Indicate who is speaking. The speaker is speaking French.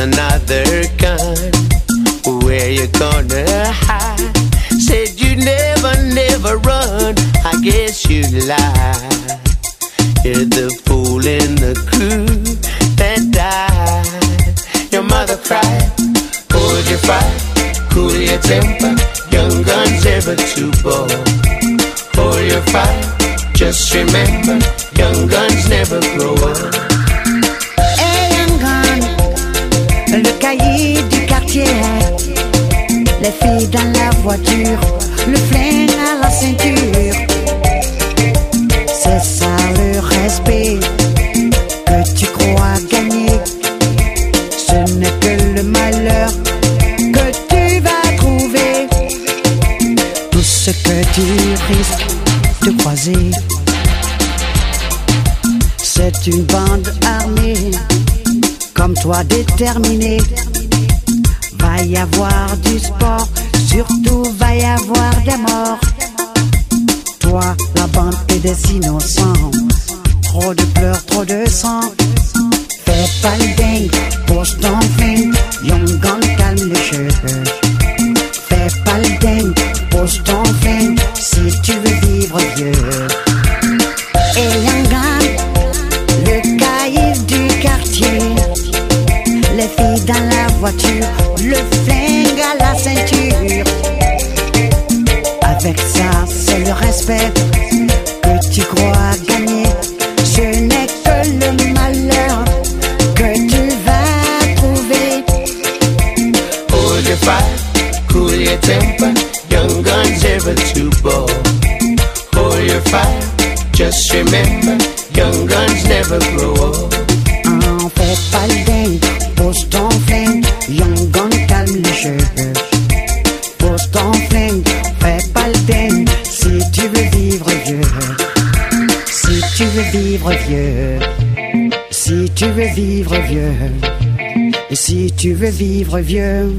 Speaker 1: another kind. Where you gonna hide? Said you never, never run. I guess you lied. You're the fool in the crew that died. Your mother cried, hold your fight, cool your temper. Young guns ever too bold. Hold your fight, just remember
Speaker 2: du quartier. Les filles dans la voiture, le flingue à la ceinture. C'est ça le respect que tu crois gagner. Ce n'est que le malheur que tu vas trouver. Tout ce que tu risques de croiser, c'est une bande armée, comme toi déterminée. Va y avoir du sport, surtout va y avoir des morts. Toi, la bande et des innocents. Trop de pleurs, trop de sang. Fais pas le dingue, pose ton. Young calme les cheveux. Avec ça, c'est le respect que tu crois gagner. Ce n'est que le malheur que tu vas trouver.
Speaker 1: Hold your fire, cool your temper. Young guns never too bold. Hold your fire, just remember, young guns never grow old.
Speaker 2: En fait pas si tu veux vivre vieux, et si tu veux vivre vieux.